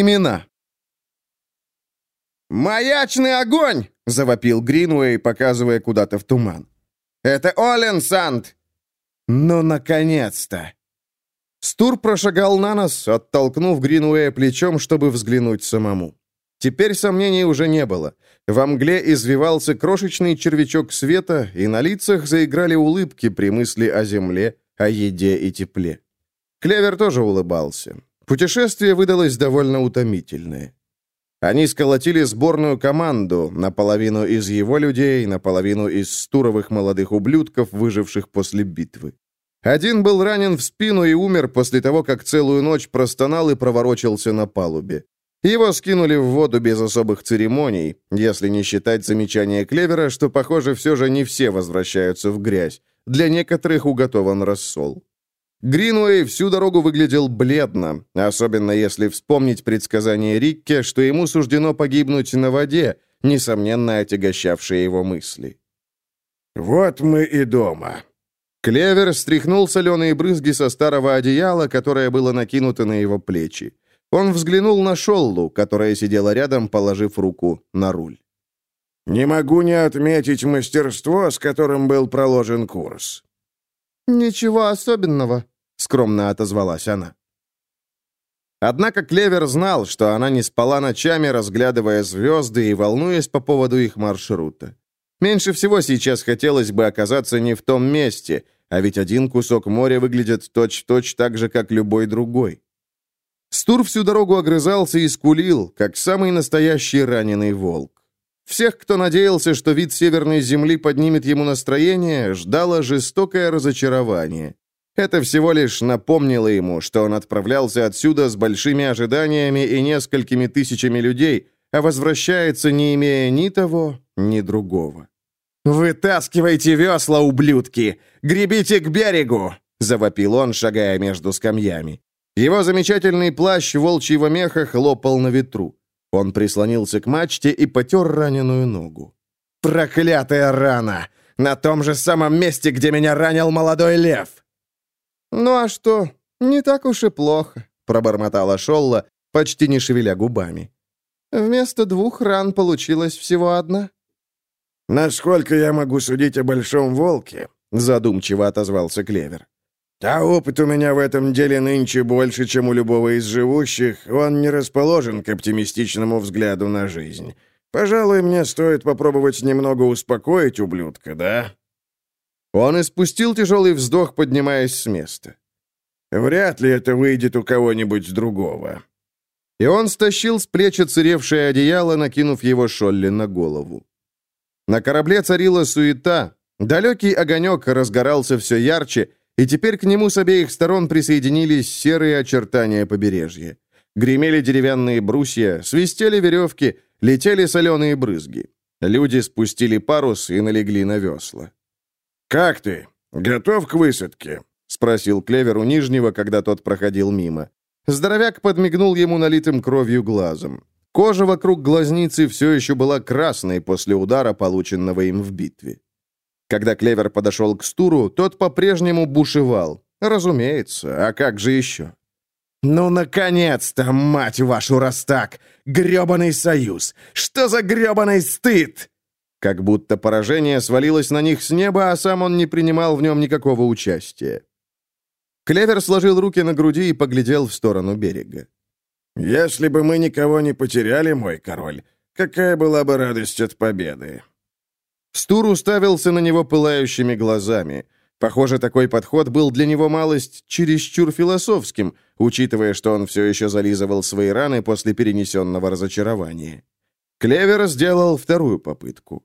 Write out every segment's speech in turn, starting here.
имена. «Маячный огонь!» — завопил Гринуэй, показывая куда-то в туман. «Это Олен Санд!» «Ну, наконец-то!» Стур прошагал на нас, оттолкнув Гринуэя плечом, чтобы взглянуть самому. Теперь сомнений уже не было. Во мгле извивался крошечный червячок света, и на лицах заиграли улыбки при мысли о земле, о еде и тепле. Клевер тоже улыбался. Путешествие выдалось довольно утомительное. Они сколотили сборную команду, наполовину из его людей, наполовину из стуровых молодых ублюдков, выживших после битвы. Один был ранен в спину и умер после того, как целую ночь простонал и проворочился на палубе. Его скинули в воду без особых церемоний, если не считать замечания Клевера, что, похоже, все же не все возвращаются в грязь. Для некоторых уготован рассол. Гринуэй всю дорогу выглядел бледно, особенно если вспомнить предсказание Рикке, что ему суждено погибнуть на воде, несомненно отягощавшие его мысли. «Вот мы и дома». Клевер стряхнул соленые брызги со старого одеяла, которое было накинуто на его плечи. Он взглянул на Шоллу, которая сидела рядом, положив руку на руль. «Не могу не отметить мастерство, с которым был проложен курс». «Ничего особенного», — скромно отозвалась она. Однако Клевер знал, что она не спала ночами, разглядывая звезды и волнуясь по поводу их маршрута. Меньше всего сейчас хотелось бы оказаться не в том месте, а ведь один кусок моря выглядит точь-в-точь -точь так же, как любой другой. Стур всю дорогу огрызался и скулил, как самый настоящий раненый волк. Всех, кто надеялся, что вид северной земли поднимет ему настроение, ждало жестокое разочарование. Это всего лишь напомнило ему, что он отправлялся отсюда с большими ожиданиями и несколькими тысячами людей, а возвращается, не имея ни того, ни другого. «Вытаскивайте весла, ублюдки! Гребите к берегу!» — завопил он, шагая между скамьями. Его замечательный плащ волчьего меха хлопал на ветру. Он прислонился к мачте и потер раненую ногу. «Проклятая рана! На том же самом месте, где меня ранил молодой лев!» «Ну а что, не так уж и плохо», — пробормотала Шолла, почти не шевеля губами. «Вместо двух ран получилась всего одна». «Насколько я могу судить о Большом Волке?» — задумчиво отозвался Клевер. «Да опыт у меня в этом деле нынче больше, чем у любого из живущих. Он не расположен к оптимистичному взгляду на жизнь. Пожалуй, мне стоит попробовать немного успокоить ублюдка, да?» Он испустил тяжелый вздох, поднимаясь с места. «Вряд ли это выйдет у кого-нибудь другого». И он стащил с плеч оцаревшее одеяло, накинув его Шолли на голову. На корабле царила суета, далекий огонек разгорался все ярче, и теперь к нему с обеих сторон присоединились серые очертания побережья. Гремели деревянные брусья, свистели веревки, летели соленые брызги. Люди спустили парус и налегли на весла. «Как ты? Готов к высадке?» — спросил Клевер у Нижнего, когда тот проходил мимо. Здоровяк подмигнул ему налитым кровью глазом. Кожа вокруг глазницы все еще была красной после удара, полученного им в битве. Когда Клевер подошел к Стуру, тот по-прежнему бушевал. Разумеется, а как же еще? «Ну, наконец-то, мать вашу, Растак! грёбаный союз! Что за грёбаный стыд!» Как будто поражение свалилось на них с неба, а сам он не принимал в нем никакого участия. Клевер сложил руки на груди и поглядел в сторону берега. «Если бы мы никого не потеряли, мой король, какая была бы радость от победы?» Стур уставился на него пылающими глазами. Похоже, такой подход был для него малость чересчур философским, учитывая, что он все еще зализывал свои раны после перенесенного разочарования. Клевер сделал вторую попытку.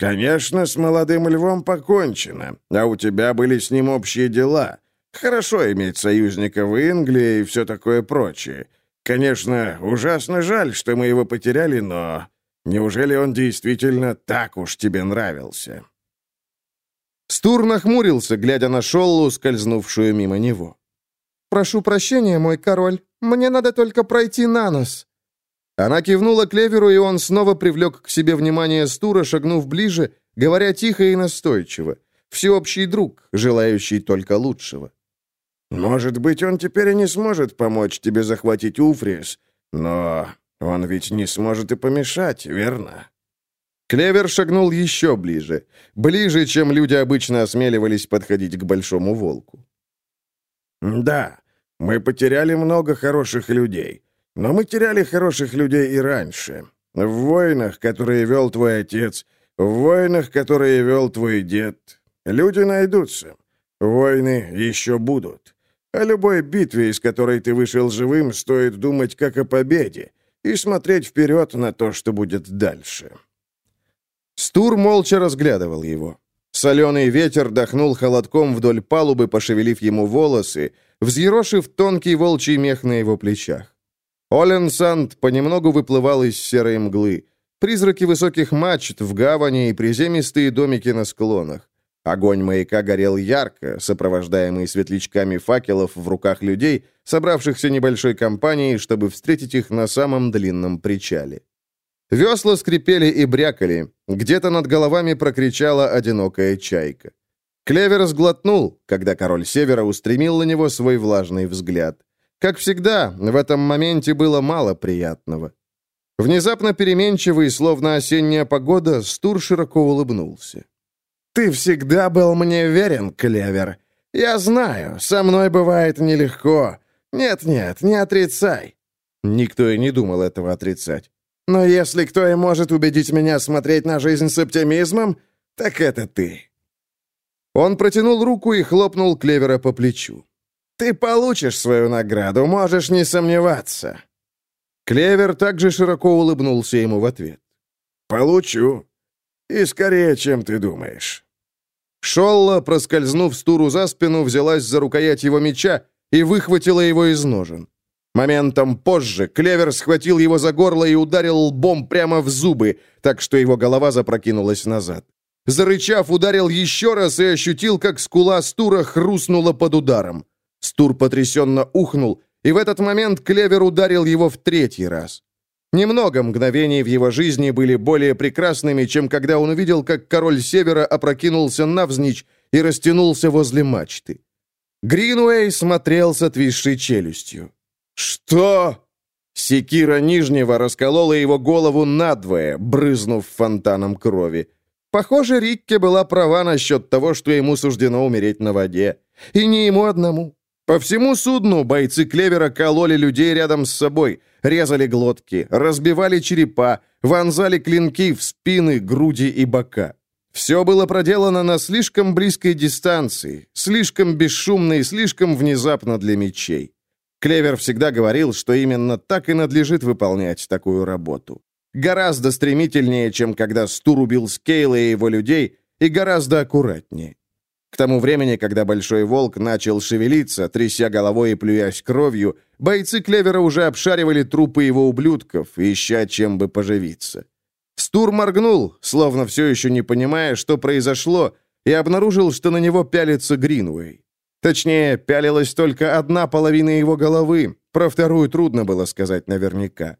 «Конечно, с молодым львом покончено, а у тебя были с ним общие дела. Хорошо иметь союзника в Инглии и все такое прочее. Конечно, ужасно жаль, что мы его потеряли, но неужели он действительно так уж тебе нравился?» Стур нахмурился, глядя на Шоллу, скользнувшую мимо него. «Прошу прощения, мой король, мне надо только пройти на нос». Она кивнула Клеверу, и он снова привлек к себе внимание Стура, шагнув ближе, говоря тихо и настойчиво. Всеобщий друг, желающий только лучшего. «Может быть, он теперь и не сможет помочь тебе захватить Уфрис, Но он ведь не сможет и помешать, верно? Клевер шагнул еще ближе, ближе, чем люди обычно осмеливались подходить к большому волку. «Да, мы потеряли много хороших людей, но мы теряли хороших людей и раньше. В войнах, которые вел твой отец, в войнах, которые вел твой дед. Люди найдутся. Войны еще будут. О любой битве, из которой ты вышел живым, стоит думать как о победе и смотреть вперед на то, что будет дальше». Стур молча разглядывал его. Соленый ветер дохнул холодком вдоль палубы, пошевелив ему волосы, взъерошив тонкий волчий мех на его плечах. Оленсанд понемногу выплывал из серой мглы. Призраки высоких мачт в гавани и приземистые домики на склонах. Огонь маяка горел ярко, сопровождаемый светлячками факелов в руках людей, собравшихся небольшой компанией, чтобы встретить их на самом длинном причале. Весла скрипели и брякали. Где-то над головами прокричала одинокая чайка. Клевер сглотнул, когда король Севера устремил на него свой влажный взгляд. Как всегда, в этом моменте было мало приятного. Внезапно переменчивый, словно осенняя погода, Стур широко улыбнулся. «Ты всегда был мне верен, Клевер. Я знаю, со мной бывает нелегко. Нет-нет, не отрицай». Никто и не думал этого отрицать. Но если кто и может убедить меня смотреть на жизнь с оптимизмом, так это ты». Он протянул руку и хлопнул Клевера по плечу. «Ты получишь свою награду, можешь не сомневаться». Клевер также широко улыбнулся ему в ответ. «Получу. И скорее, чем ты думаешь». Шолла, проскользнув Стуру за спину, взялась за рукоять его меча и выхватила его из ножен. Моментом позже Клевер схватил его за горло и ударил лбом прямо в зубы, так что его голова запрокинулась назад. Зарычав, ударил еще раз и ощутил, как скула Стура хрустнула под ударом. Стур потрясенно ухнул, и в этот момент Клевер ударил его в третий раз. Немного мгновений в его жизни были более прекрасными, чем когда он увидел, как король Севера опрокинулся навзничь и растянулся возле мачты. Гринуэй смотрел с отвисшей челюстью. «Что?» Секира Нижнего расколола его голову надвое, брызнув фонтаном крови. Похоже, Рикке была права насчет того, что ему суждено умереть на воде. И не ему одному. По всему судну бойцы Клевера кололи людей рядом с собой, резали глотки, разбивали черепа, вонзали клинки в спины, груди и бока. Все было проделано на слишком близкой дистанции, слишком бесшумно и слишком внезапно для мечей. Клевер всегда говорил, что именно так и надлежит выполнять такую работу. Гораздо стремительнее, чем когда Стур убил Скейла и его людей, и гораздо аккуратнее. К тому времени, когда Большой Волк начал шевелиться, тряся головой и плюясь кровью, бойцы Клевера уже обшаривали трупы его ублюдков, ища чем бы поживиться. Стур моргнул, словно все еще не понимая, что произошло, и обнаружил, что на него пялится Гринуэй. Точнее, пялилась только одна половина его головы, про вторую трудно было сказать наверняка.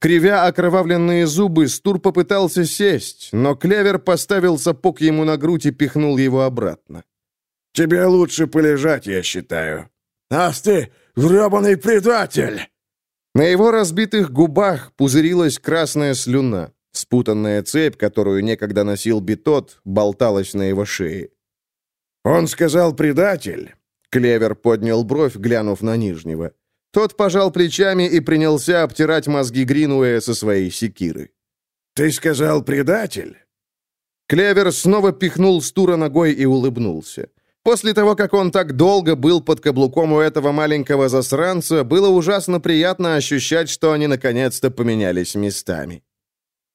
Кривя окровавленные зубы, Стур попытался сесть, но Клевер поставил сапог ему на грудь и пихнул его обратно. «Тебе лучше полежать, я считаю». «Ах ты, гребаный предатель!» На его разбитых губах пузырилась красная слюна. Спутанная цепь, которую некогда носил Битот, болталась на его шее. «Он сказал предатель. Клевер поднял бровь, глянув на Нижнего. Тот пожал плечами и принялся обтирать мозги Гринуэя со своей секиры. «Ты сказал предатель?» Клевер снова пихнул Стура ногой и улыбнулся. После того, как он так долго был под каблуком у этого маленького засранца, было ужасно приятно ощущать, что они наконец-то поменялись местами.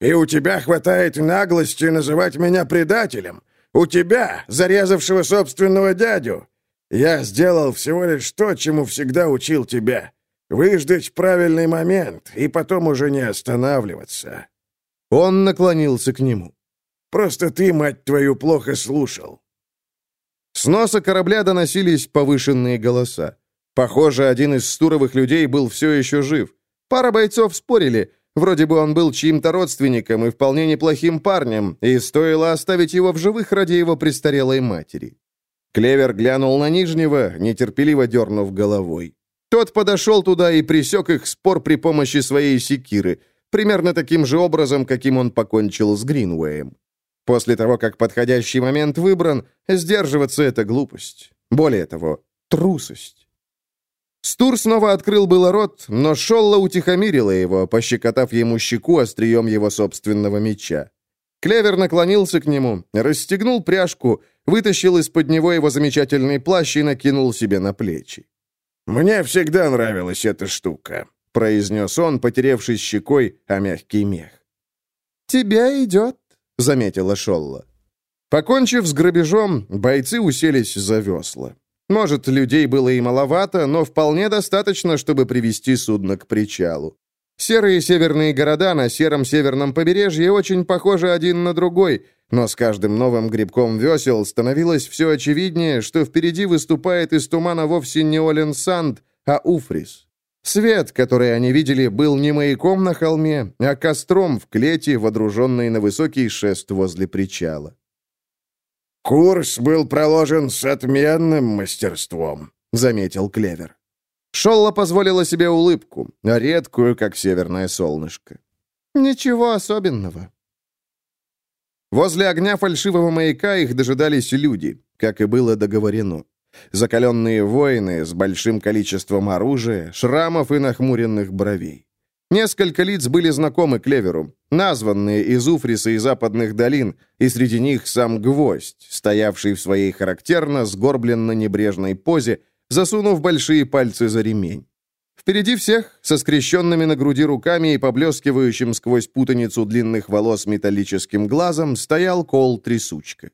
«И у тебя хватает наглости называть меня предателем? У тебя, зарезавшего собственного дядю? Я сделал всего лишь то, чему всегда учил тебя. Выждать правильный момент и потом уже не останавливаться». Он наклонился к нему. «Просто ты, мать твою, плохо слушал». С носа корабля доносились повышенные голоса. Похоже, один из стуровых людей был все еще жив. Пара бойцов спорили. Вроде бы он был чьим-то родственником и вполне неплохим парнем, и стоило оставить его в живых ради его престарелой матери. Клевер глянул на Нижнего, нетерпеливо дернув головой. Тот подошел туда и пресек их спор при помощи своей секиры, примерно таким же образом, каким он покончил с Гринуэем. После того, как подходящий момент выбран, сдерживаться — это глупость. Более того, трусость. Стур снова открыл было рот, но Шолла утихомирила его, пощекотав ему щеку острием его собственного меча. Клевер наклонился к нему, расстегнул пряжку, вытащил из-под него его замечательный плащ и накинул себе на плечи. «Мне всегда нравилась эта штука», — произнес он, потеревшись щекой о мягкий мех. «Тебя идет», — заметила Шолла. Покончив с грабежом, бойцы уселись за весла. Может, людей было и маловато, но вполне достаточно, чтобы привести судно к причалу. Серые северные города на сером северном побережье очень похожи один на другой, но с каждым новым грибком весел становилось все очевиднее, что впереди выступает из тумана вовсе не Оленсанд, а Уфрис. Свет, который они видели, был не маяком на холме, а костром в клете, водруженной на высокий шест возле причала. «Курс был проложен с отменным мастерством», — заметил Клевер. Шолла позволила себе улыбку, редкую, как северное солнышко. «Ничего особенного». Возле огня фальшивого маяка их дожидались люди, как и было договорено. Закаленные воины с большим количеством оружия, шрамов и нахмуренных бровей. Несколько лиц были знакомы Клеверу, названные из Уфриса и западных долин, и среди них сам Гвоздь, стоявший в своей характерно сгорбленно-небрежной позе, засунув большие пальцы за ремень. Впереди всех, со скрещенными на груди руками и поблескивающим сквозь путаницу длинных волос металлическим глазом, стоял Кол Трясучка.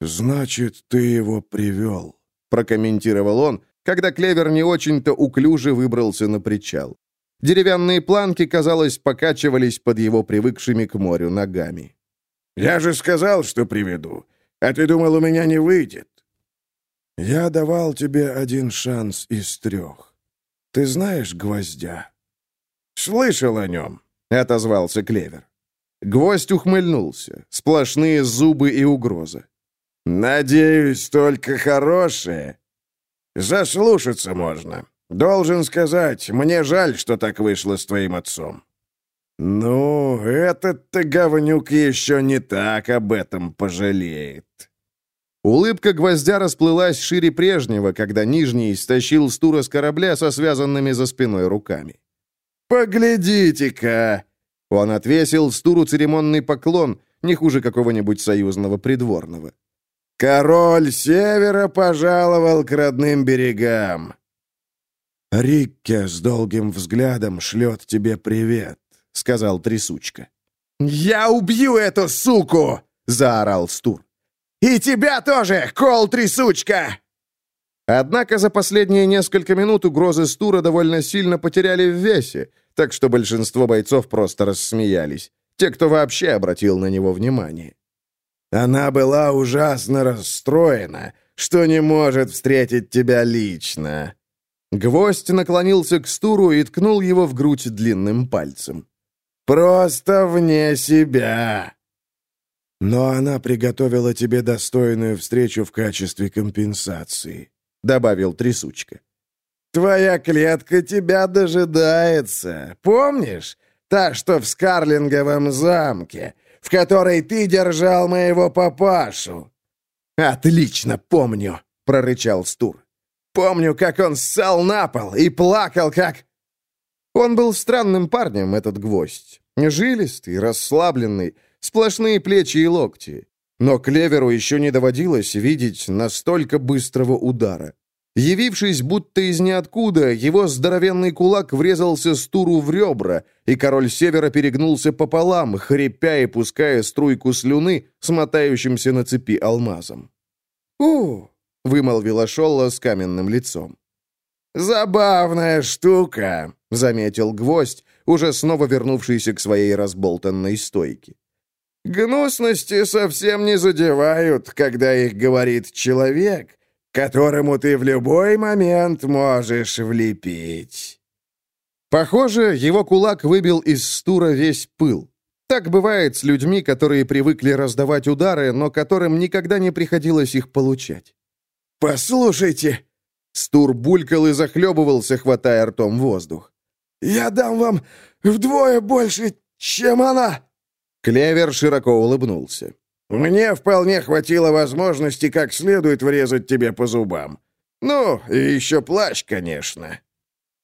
«Значит, ты его привел», — прокомментировал он, когда Клевер не очень-то уклюже выбрался на причал. Деревянные планки, казалось, покачивались под его привыкшими к морю ногами. «Я же сказал, что приведу. А ты думал, у меня не выйдет?» «Я давал тебе один шанс из трех. Ты знаешь гвоздя?» «Слышал о нем», — отозвался Клевер. Гвоздь ухмыльнулся. Сплошные зубы и угроза. «Надеюсь, только хорошее. Заслушаться можно. Должен сказать, мне жаль, что так вышло с твоим отцом». «Ну, этот-то говнюк еще не так об этом пожалеет». Улыбка гвоздя расплылась шире прежнего, когда Нижний стащил стура с корабля со связанными за спиной руками. «Поглядите-ка!» Он отвесил стуру церемонный поклон, не хуже какого-нибудь союзного придворного. «Король Севера пожаловал к родным берегам. «Рикке с долгим взглядом шлет тебе привет», — сказал трясучка. «Я убью эту суку!» — заорал Стур. «И тебя тоже, кол-трясучка!» Однако за последние несколько минут угрозы Стура довольно сильно потеряли в весе, так что большинство бойцов просто рассмеялись. Те, кто вообще обратил на него внимание. «Она была ужасно расстроена, что не может встретить тебя лично», Гвоздь наклонился к стуру и ткнул его в грудь длинным пальцем. «Просто вне себя!» «Но она приготовила тебе достойную встречу в качестве компенсации», — добавил Трясучка. «Твоя клетка тебя дожидается. Помнишь? Та, что в Скарлинговом замке, в которой ты держал моего папашу». «Отлично помню», — прорычал Стур. Помню, как он ссал на пол и плакал, как... Он был странным парнем, этот гвоздь. Жилистый, расслабленный, сплошные плечи и локти. Но Клеверу еще не доводилось видеть настолько быстрого удара. Явившись будто из ниоткуда, его здоровенный кулак врезался Стуру в ребра, и король Севера перегнулся пополам, хрипя и пуская струйку слюны, смотающимся на цепи алмазом. «У, — вымолвила Шолла с каменным лицом. «Забавная штука», — заметил гвоздь, уже снова вернувшийся к своей разболтанной стойке. «Гнусности совсем не задевают, когда их говорит человек, которому ты в любой момент можешь влепить». Похоже, его кулак выбил из стура весь пыл. Так бывает с людьми, которые привыкли раздавать удары, но которым никогда не приходилось их получать. «Послушайте, Стур булькал и захлебывался, хватая ртом воздух. «Я дам вам вдвое больше, чем она!» Клевер широко улыбнулся. «Мне вполне хватило возможности как следует врезать тебе по зубам. Ну, и еще плащ, конечно.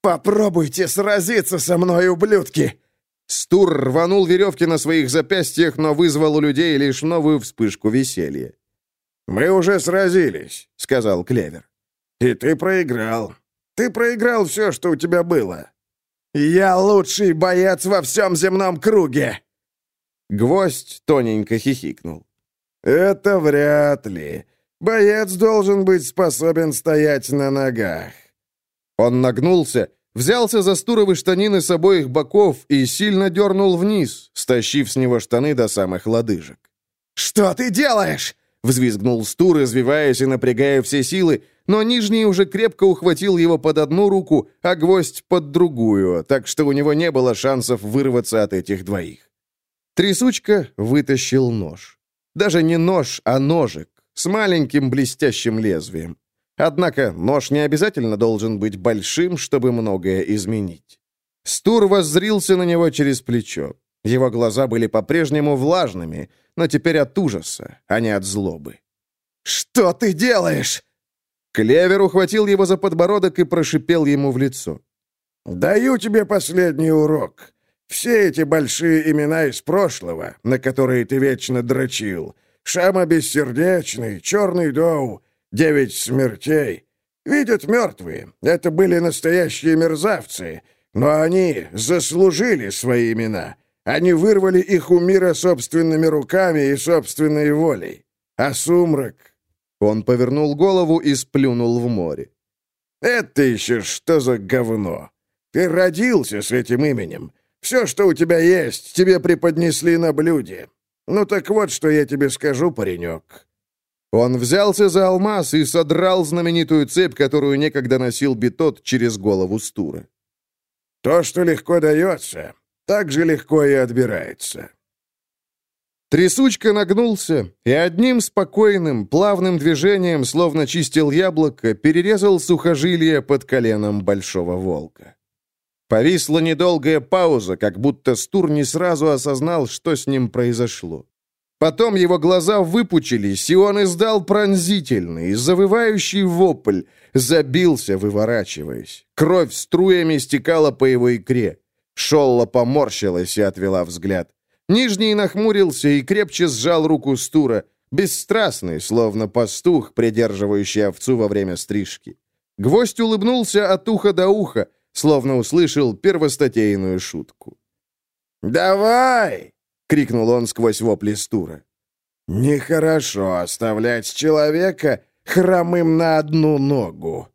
Попробуйте сразиться со мной, ублюдки!» Стур рванул веревки на своих запястьях, но вызвал у людей лишь новую вспышку веселья. «Мы уже сразились», — сказал Клевер. «И ты проиграл. Ты проиграл все, что у тебя было. Я лучший боец во всем земном круге!» Гвоздь тоненько хихикнул. «Это вряд ли. Боец должен быть способен стоять на ногах». Он нагнулся, взялся за стуровы штанины с обоих боков и сильно дернул вниз, стащив с него штаны до самых лодыжек. «Что ты делаешь?» — взвизгнул Стур, извиваясь и напрягая все силы, но Нижний уже крепко ухватил его под одну руку, а гвоздь под другую, так что у него не было шансов вырваться от этих двоих. Трясучка вытащил нож. Даже не нож, а ножик с маленьким блестящим лезвием. Однако нож не обязательно должен быть большим, чтобы многое изменить. Стур воззрился на него через плечо. Его глаза были по-прежнему влажными, но теперь от ужаса, а не от злобы. «Что ты делаешь?» Клевер ухватил его за подбородок и прошипел ему в лицо. «Даю тебе последний урок. Все эти большие имена из прошлого, на которые ты вечно дрочил, Шама Бессердечный, Черный Доу, Девять Смертей, видят мертвые. Это были настоящие мерзавцы, но они заслужили свои имена. Они вырвали их у мира собственными руками и собственной волей. А сумрак...» Он повернул голову и сплюнул в море. «Это еще что за говно? Ты родился с этим именем. Все, что у тебя есть, тебе преподнесли на блюде. Ну так вот, что я тебе скажу, паренек». Он взялся за алмаз и содрал знаменитую цепь, которую некогда носил Бетот через голову Стура. «То, что легко дается, так же легко и отбирается». Трясучка нагнулся и одним спокойным, плавным движением, словно чистил яблоко, перерезал сухожилие под коленом большого волка. Повисла недолгая пауза, как будто Стур не сразу осознал, что с ним произошло. Потом его глаза выпучились, и он издал пронзительный, завывающий вопль, забился, выворачиваясь. Кровь струями стекала по его икре. Шолла поморщилась и отвела взгляд. Нижний нахмурился и крепче сжал руку Стура, бесстрастный, словно пастух, придерживающий овцу во время стрижки. Гвоздь улыбнулся от уха до уха, словно услышал первостатейную шутку. «Давай!» — крикнул он сквозь вопли Стура. «Нехорошо оставлять человека хромым на одну ногу».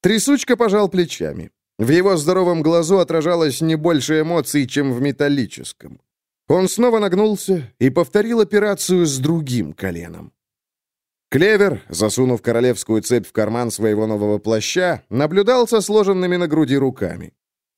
Трясучка пожал плечами. В его здоровом глазу отражалось не больше эмоций, чем в металлическом. Он снова нагнулся и повторил операцию с другим коленом. Клевер, засунув королевскую цепь в карман своего нового плаща, наблюдал со сложенными на груди руками.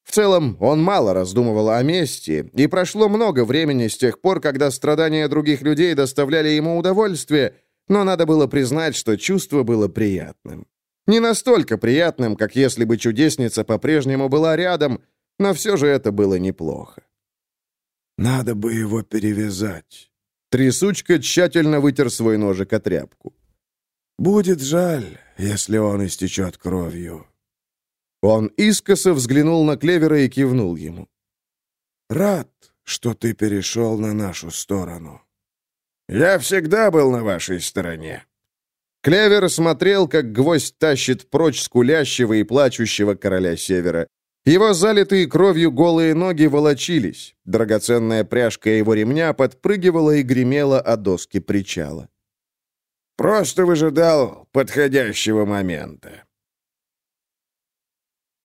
В целом, он мало раздумывал о мести, и прошло много времени с тех пор, когда страдания других людей доставляли ему удовольствие, но надо было признать, что чувство было приятным. Не настолько приятным, как если бы чудесница по-прежнему была рядом, но все же это было неплохо. «Надо бы его перевязать». Трясучка тщательно вытер свой ножик о тряпку. Будет жаль, если он истечет кровью». Он искоса взглянул на Клевера и кивнул ему. «Рад, что ты перешел на нашу сторону». «Я всегда был на вашей стороне». Клевер смотрел, как гвоздь тащит прочь скулящего и плачущего короля Севера. Его залитые кровью голые ноги волочились. Драгоценная пряжка его ремня подпрыгивала и гремела о доски причала. Просто выжидал подходящего момента.